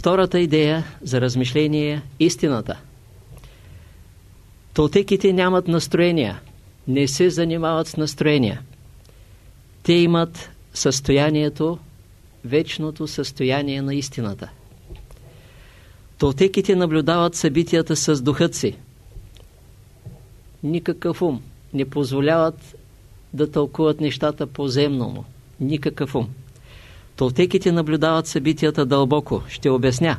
Втората идея за размишление е истината. Толтеките нямат настроения, не се занимават с настроения. Те имат състоянието, вечното състояние на истината. Толтеките наблюдават събитията с духът си. Никакъв ум не позволяват да тълкуват нещата по-земно Никакъв ум. Толтеките наблюдават събитията дълбоко. Ще обясня.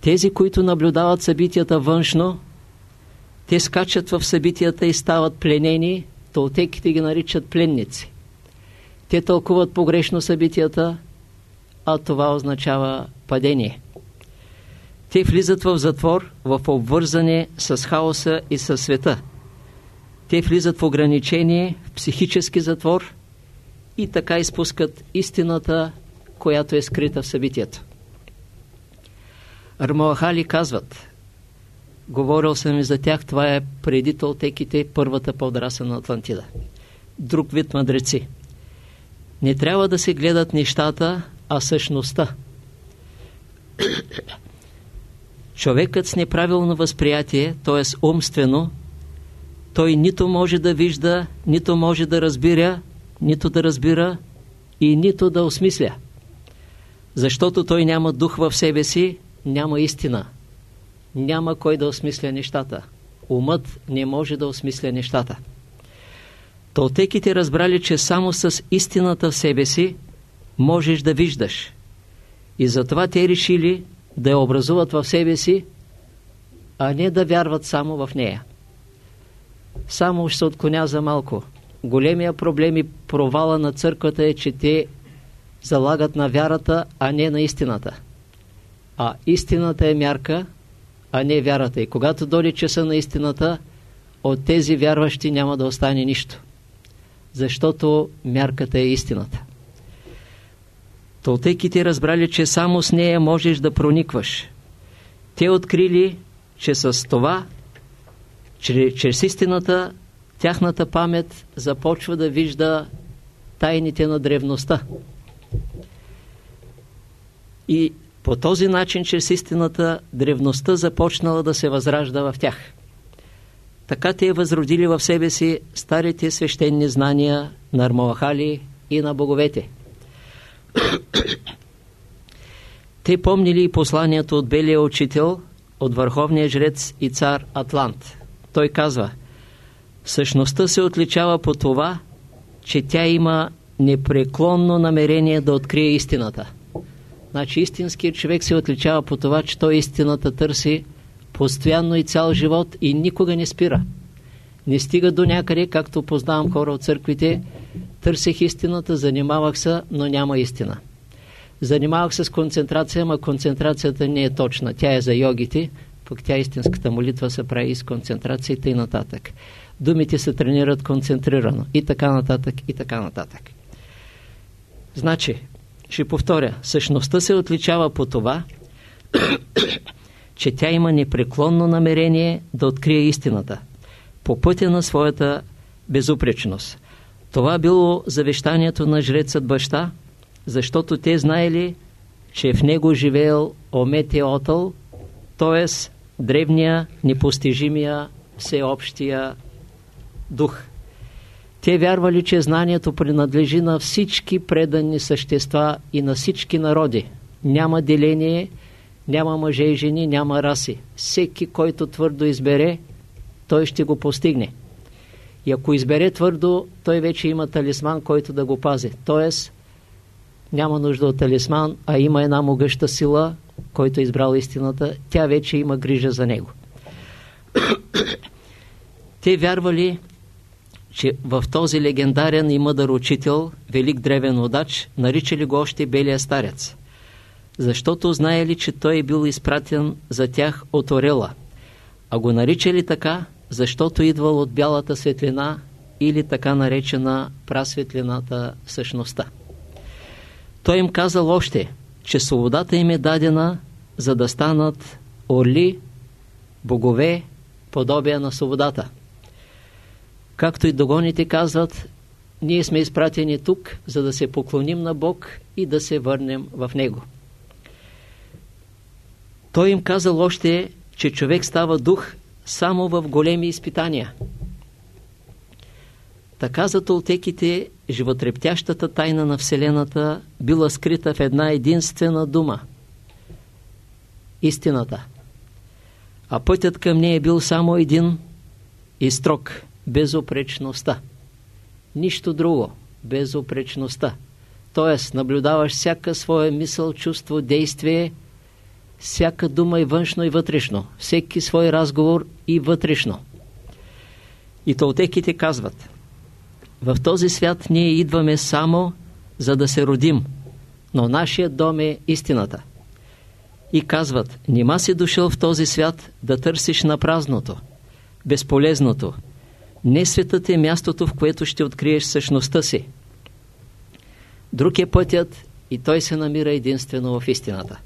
Тези, които наблюдават събитията външно, те скачат в събитията и стават пленени, толтеките ги наричат пленници. Те тълкуват погрешно събитията, а това означава падение. Те влизат в затвор, в обвързане с хаоса и със света. Те влизат в ограничение, в психически затвор и така изпускат истината, която е скрита в събитието. Армоахали казват, говорил съм и за тях, това е преди толтеките, първата подраса на Атлантида. Друг вид мъдреци. Не трябва да се гледат нещата, а същността. Човекът с неправилно възприятие, т.е. умствено, той нито може да вижда, нито може да разбира, нито да разбира и нито да осмисля. Защото той няма дух в себе си, няма истина. Няма кой да осмисля нещата. Умът не може да осмисля нещата. Толтеките разбрали, че само с истината в себе си можеш да виждаш. И затова те решили да я образуват в себе си, а не да вярват само в нея. Само ще се отклоня за малко. Големия проблем и провала на църквата е, че те залагат на вярата, а не на истината. А истината е мярка, а не вярата. И когато дойде часа на истината, от тези вярващи няма да остане нищо. Защото мярката е истината. Толтеките разбрали, че само с нея можеш да проникваш. Те открили, че с това, чрез истината, тяхната памет започва да вижда тайните на древността. И по този начин, чрез истината, древността започнала да се възражда в тях. Така те възродили в себе си старите свещени знания на Армоахали и на боговете. Те помнили и посланието от Белия учител, от върховния жрец и цар Атлант. Той казва, същността се отличава по това, че тя има непреклонно намерение да открие истината. Значи истинският човек се отличава по това, че той истината търси постоянно и цял живот и никога не спира. Не стига до някъде, както познавам хора от църквите, търсех истината, занимавах се, но няма истина. Занимавах се с концентрация, ама концентрацията не е точна. Тя е за йогите, пък тя истинската молитва се прави с концентрацията и нататък. Думите се тренират концентрирано и така нататък, и така нататък. Значи, ще повторя, същността се отличава по това, че тя има непреклонно намерение да открие истината по пътя на своята безупречност. Това било завещанието на жрецът баща, защото те знаели, че в него живеел Ометеотъл, т.е. древния, непостижимия, всеобщия дух. Те вярвали, че знанието принадлежи на всички предани същества и на всички народи. Няма деление, няма мъже и жени, няма раси. Всеки, който твърдо избере, той ще го постигне. И ако избере твърдо, той вече има талисман, който да го пази. Тоест, няма нужда от талисман, а има една могъща сила, който е избрал истината, тя вече има грижа за него. Те вярвали, че в този легендарен и мъдър учител, велик древен водач, наричали го още Белия старец, защото знаели, че той е бил изпратен за тях от Орела, а го наричали така, защото идвал от бялата светлина или така наречена прасветлината същността. Той им казал още, че свободата им е дадена, за да станат орли, богове, подобия на свободата. Както и догоните казват, ние сме изпратени тук, за да се поклоним на Бог и да се върнем в Него. Той им казал още, че човек става дух само в големи изпитания. Така за толтеките животрептящата тайна на Вселената била скрита в една единствена дума – истината. А пътят към нея е бил само един и строг – безопречността. Нищо друго – безопречността. Тоест, наблюдаваш всяка своя мисъл, чувство, действие, всяка дума и външно и вътрешно, всеки свой разговор и вътрешно. И толтеките казват – в този свят ние идваме само за да се родим, но нашия дом е истината. И казват, нима си дошъл в този свят да търсиш на празното, безполезното. Не светът е мястото, в което ще откриеш същността си. Друг е пътят и той се намира единствено в истината.